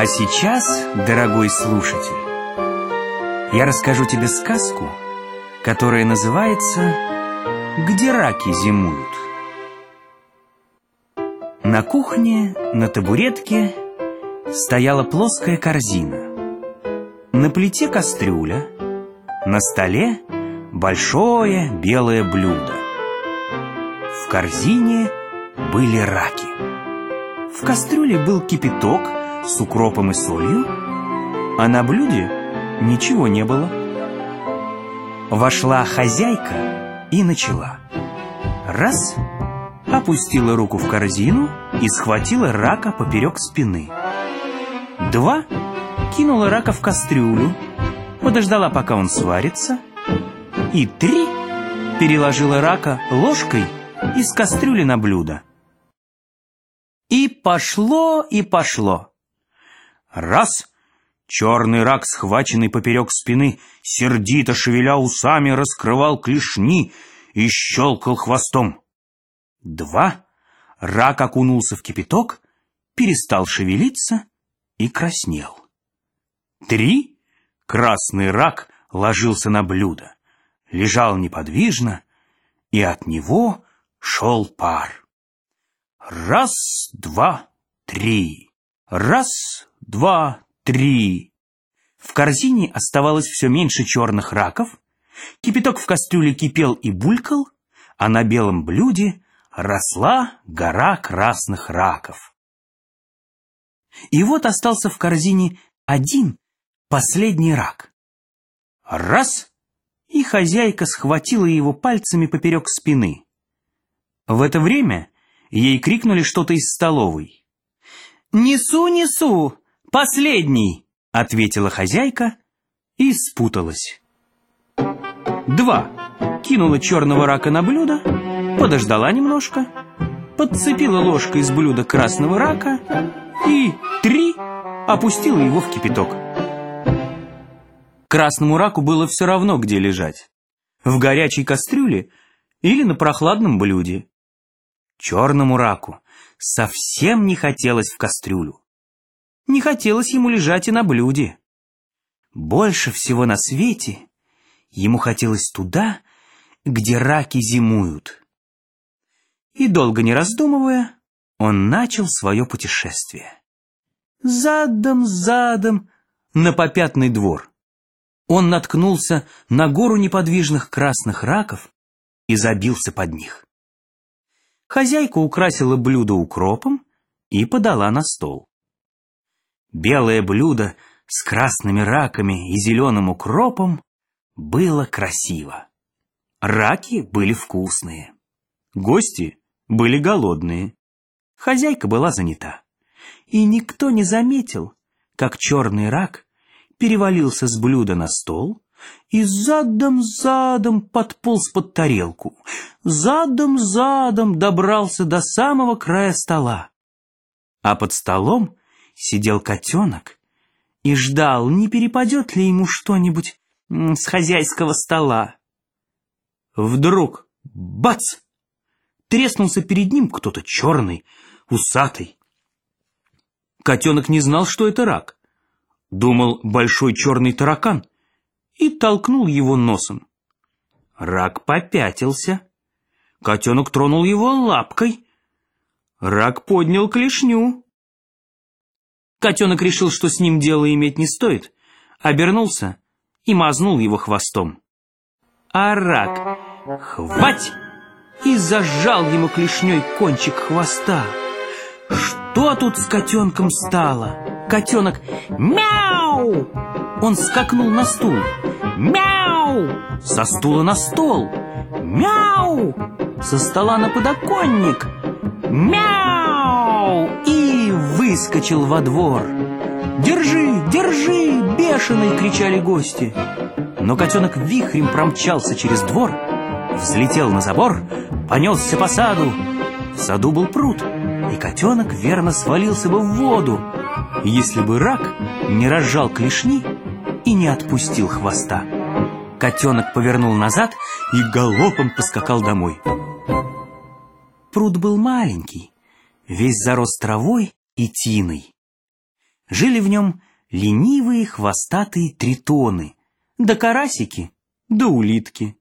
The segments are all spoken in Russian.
А сейчас, дорогой слушатель, я расскажу тебе сказку, которая называется «Где раки зимуют». На кухне на табуретке стояла плоская корзина. На плите кастрюля, на столе большое белое блюдо. В корзине были раки. В кастрюле был кипяток с укропом и солью, а на блюде ничего не было. Вошла хозяйка и начала. Раз — опустила руку в корзину и схватила рака поперек спины. Два — кинула рака в кастрюлю, подождала, пока он сварится. И три — переложила рака ложкой из кастрюли на блюдо. И пошло, и пошло. Раз — черный рак, схваченный поперек спины, сердито шевеля усами, раскрывал клешни и щелкал хвостом. Два — рак окунулся в кипяток, перестал шевелиться и краснел. Три — красный рак ложился на блюдо, лежал неподвижно, и от него шел пар. Раз, два, три. Раз, два, три. В корзине оставалось все меньше черных раков, кипяток в кастрюле кипел и булькал, а на белом блюде росла гора красных раков. И вот остался в корзине один, последний рак. Раз — и хозяйка схватила его пальцами поперек спины. В это время ей крикнули что-то из столовой. «Несу, несу! Последний!» — ответила хозяйка и спуталась. Два. Кинула черного рака на блюдо, подождала немножко, подцепила ложкой из блюда красного рака и три опустила его в кипяток. Красному раку было все равно, где лежать. В горячей кастрюле или на прохладном блюде. Черному раку совсем не хотелось в кастрюлю. Не хотелось ему лежать и на блюде. Больше всего на свете ему хотелось туда, где раки зимуют. И долго не раздумывая, он начал свое путешествие. Задом, задом, на попятный двор. Он наткнулся на гору неподвижных красных раков и забился под них. Хозяйка украсила блюдо укропом и подала на стол. Белое блюдо с красными раками и зеленым укропом было красиво. Раки были вкусные. Гости были голодные. Хозяйка была занята. И никто не заметил, как черный рак перевалился с блюда на стол и задом-задом подполз под тарелку, задом-задом добрался до самого края стола. А под столом сидел котенок и ждал, не перепадет ли ему что-нибудь с хозяйского стола. Вдруг — бац! Треснулся перед ним кто-то черный, усатый. Котенок не знал, что это рак. Думал, большой черный таракан — и толкнул его носом. Рак попятился. Котенок тронул его лапкой. Рак поднял клешню. Котенок решил, что с ним дело иметь не стоит, обернулся и мазнул его хвостом. А рак «Хвать!» и зажал ему клешней кончик хвоста. Что тут с котенком стало? Котенок «Мяу!» Он скакнул на стул. Мяу! Со стула на стол. Мяу! Со стола на подоконник. Мяу! Выскочил во двор. «Держи, держи!» — бешеный кричали гости. Но котенок вихрем промчался через двор, взлетел на забор, понесся по саду. В саду был пруд, и котенок верно свалился бы в воду, если бы рак не разжал клешни и не отпустил хвоста. Котенок повернул назад и галопом поскакал домой. Пруд был маленький, весь зарос травой и тиной. Жили в нем ленивые хвостатые тритоны, да карасики, да улитки.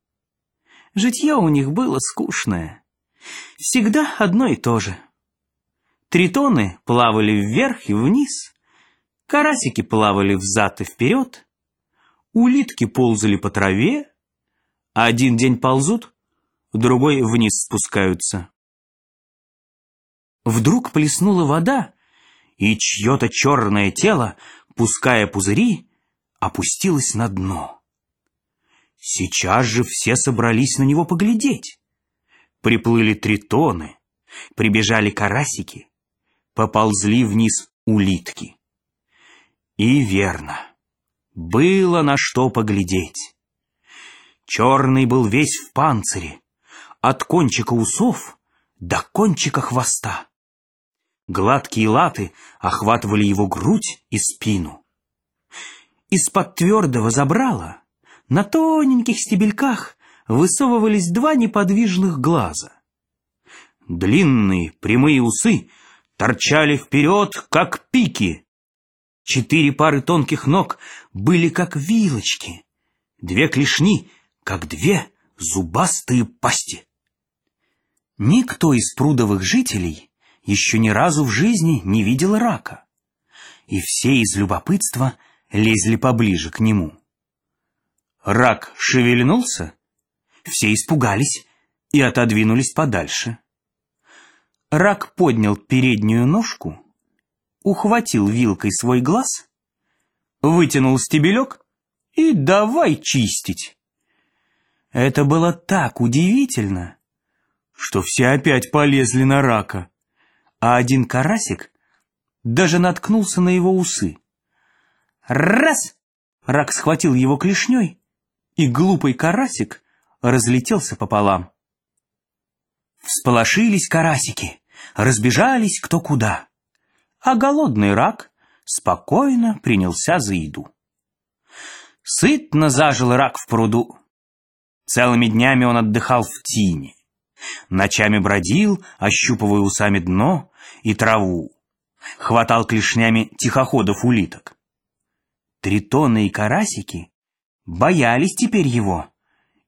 Житье у них было скучное. Всегда одно и то же. Тритоны плавали вверх и вниз, карасики плавали взад и вперед, улитки ползали по траве, а один день ползут, другой вниз спускаются. Вдруг плеснула вода, и чье-то черное тело, пуская пузыри, опустилось на дно. Сейчас же все собрались на него поглядеть. Приплыли тритоны, прибежали карасики, поползли вниз улитки. И верно, было на что поглядеть. Черный был весь в панцире, от кончика усов до кончика хвоста. Гладкие латы охватывали его грудь и спину. Из-под твердого забрала на тоненьких стебельках высовывались два неподвижных глаза. Длинные прямые усы торчали вперед, как пики. Четыре пары тонких ног были как вилочки, две клешни, как две зубастые пасти. Никто из прудовых жителей еще ни разу в жизни не видел рака, и все из любопытства лезли поближе к нему. Рак шевельнулся, все испугались и отодвинулись подальше. Рак поднял переднюю ножку, ухватил вилкой свой глаз, вытянул стебелек и давай чистить. Это было так удивительно, что все опять полезли на рака а один карасик даже наткнулся на его усы. Раз! Рак схватил его клешней, и глупый карасик разлетелся пополам. Всполошились карасики, разбежались кто куда, а голодный рак спокойно принялся за еду. Сытно зажил рак в пруду. Целыми днями он отдыхал в тине. Ночами бродил, ощупывая усами дно и траву. Хватал клешнями тихоходов улиток. Тритоны и карасики боялись теперь его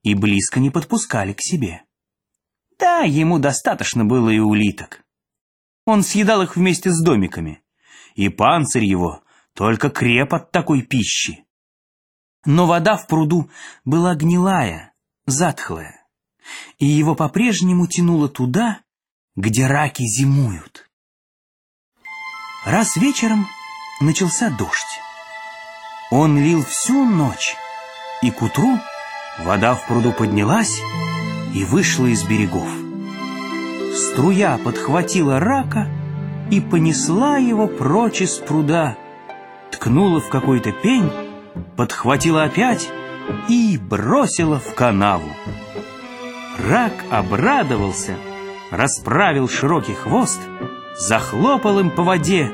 и близко не подпускали к себе. Да, ему достаточно было и улиток. Он съедал их вместе с домиками, и панцирь его только креп от такой пищи. Но вода в пруду была гнилая, затхлая и его по-прежнему тянуло туда, где раки зимуют. Раз вечером начался дождь. Он лил всю ночь, и к утру вода в пруду поднялась и вышла из берегов. Струя подхватила рака и понесла его прочь из пруда, ткнула в какой-то пень, подхватила опять и бросила в канаву. Рак обрадовался, расправил широкий хвост, захлопал им по воде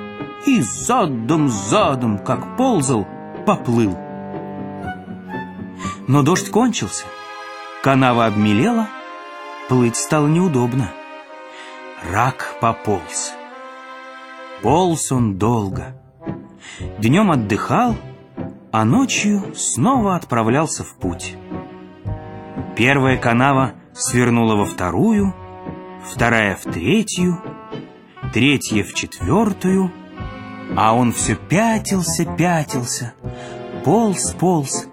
и задом-задом, как ползал, поплыл. Но дождь кончился, канава обмелела, плыть стало неудобно. Рак пополз. Полз он долго. Днем отдыхал, а ночью снова отправлялся в путь. Первая канава — свернула во вторую, вторая в третью, третья в четвертую, а он все пятился, пятился, полз, полз,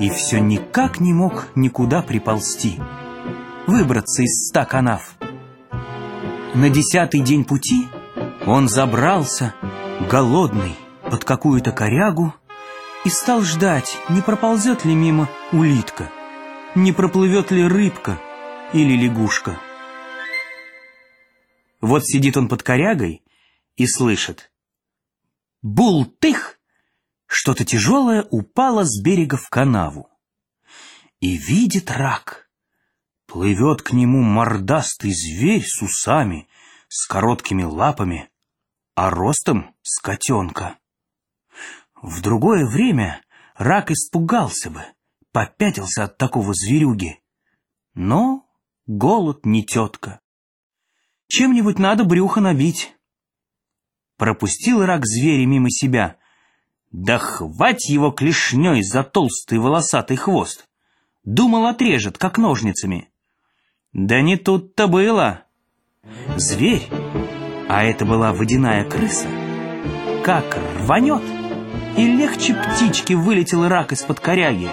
и все никак не мог никуда приползти, выбраться из ста канав. На десятый день пути он забрался, голодный, под какую-то корягу и стал ждать, не проползет ли мимо улитка, не проплывет ли рыбка, или лягушка. Вот сидит он под корягой и слышит. Бултых! Что-то тяжелое упало с берега в канаву. И видит рак. Плывет к нему мордастый зверь с усами, с короткими лапами, а ростом с котенка. В другое время рак испугался бы, попятился от такого зверюги. Но голод не тетка. Чем-нибудь надо брюхо набить. Пропустил рак зверя мимо себя. Да хвать его клешней за толстый волосатый хвост. Думал, отрежет, как ножницами. Да не тут-то было. Зверь, а это была водяная крыса, как рванет, и легче птички вылетел рак из-под коряги.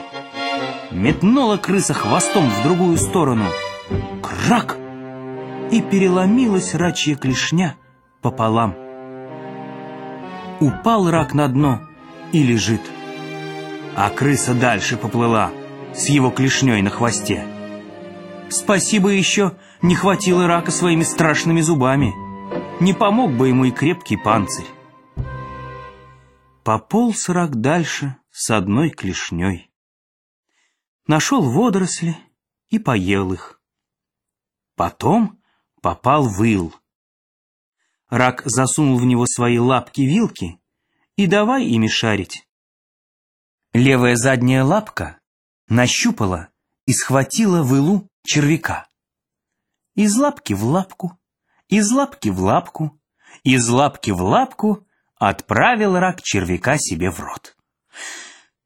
Метнула крыса хвостом в другую сторону. Крак! И переломилась рачья клешня пополам. Упал рак на дно и лежит. А крыса дальше поплыла с его клешней на хвосте. Спасибо еще не хватило рака своими страшными зубами. Не помог бы ему и крепкий панцирь. Пополз рак дальше с одной клешней. Нашел водоросли и поел их. Потом попал в ил. Рак засунул в него свои лапки-вилки и давай ими шарить. Левая задняя лапка нащупала и схватила в илу червяка. Из лапки в лапку, из лапки в лапку, из лапки в лапку отправил рак червяка себе в рот.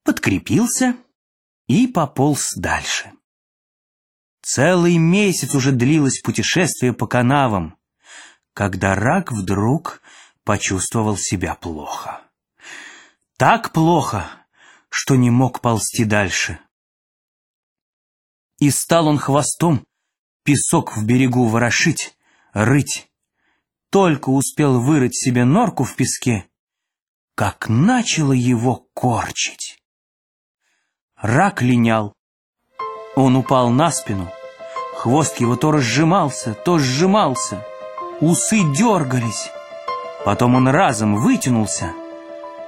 Подкрепился и пополз дальше. Целый месяц уже длилось путешествие по канавам, когда рак вдруг почувствовал себя плохо. Так плохо, что не мог ползти дальше. И стал он хвостом песок в берегу ворошить, рыть. Только успел вырыть себе норку в песке, как начало его корчить. Рак линял. Он упал на спину. Хвост его то разжимался, то сжимался. Усы дергались. Потом он разом вытянулся.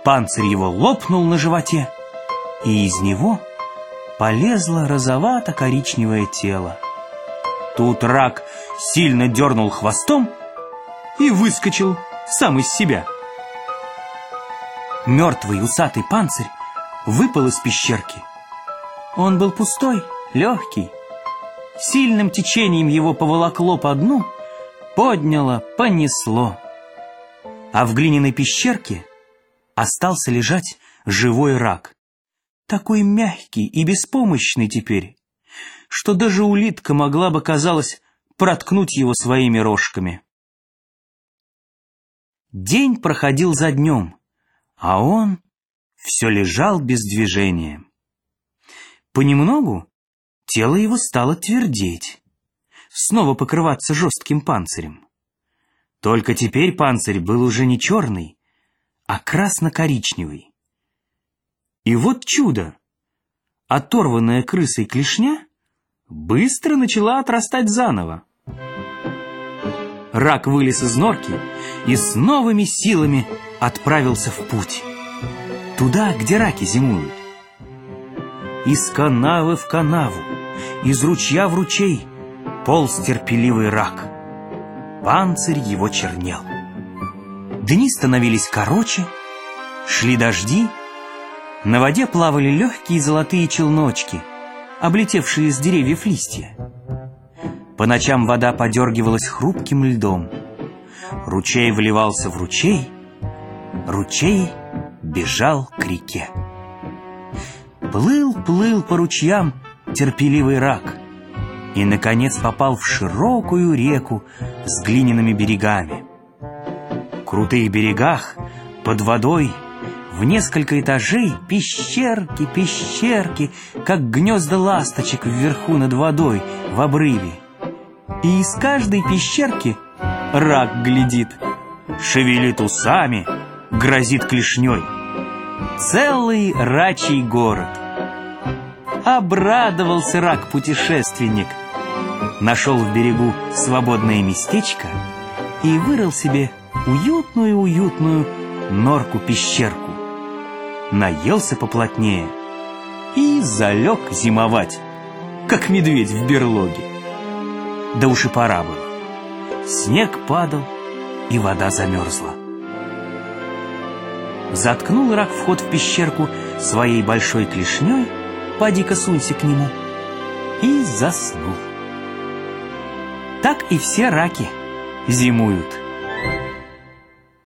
Панцирь его лопнул на животе, и из него полезло розовато-коричневое тело. Тут рак сильно дернул хвостом и выскочил сам из себя. Мертвый усатый панцирь выпал из пещерки. Он был пустой, легкий. Сильным течением его поволокло по дну, подняло, понесло. А в глиняной пещерке остался лежать живой рак такой мягкий и беспомощный теперь, что даже улитка могла бы, казалось, проткнуть его своими рожками. День проходил за днем, а он все лежал без движения. Понемногу тело его стало твердеть, снова покрываться жестким панцирем. Только теперь панцирь был уже не черный, а красно-коричневый. И вот чудо! Оторванная крысой клешня быстро начала отрастать заново. Рак вылез из норки и с новыми силами отправился в путь. Туда, где раки зимуют. Из канавы в канаву, из ручья в ручей полз терпеливый рак. Панцирь его чернел. Дни становились короче, шли дожди, на воде плавали легкие золотые челночки, облетевшие с деревьев листья. По ночам вода подергивалась хрупким льдом. Ручей вливался в ручей, ручей бежал к реке. Плыл, плыл по ручьям терпеливый рак и, наконец, попал в широкую реку с глиняными берегами. В крутых берегах под водой — в несколько этажей пещерки, пещерки, как гнезда ласточек вверху над водой в обрыве. И из каждой пещерки рак глядит, шевелит усами, грозит клешней. Целый рачий город. Обрадовался рак-путешественник. Нашел в берегу свободное местечко и вырыл себе уютную-уютную норку-пещерку наелся поплотнее и залег зимовать, как медведь в берлоге. Да уж и пора было. Снег падал, и вода замерзла. Заткнул рак вход в пещерку своей большой клешней, поди-ка сунься к нему, и заснул. Так и все раки зимуют.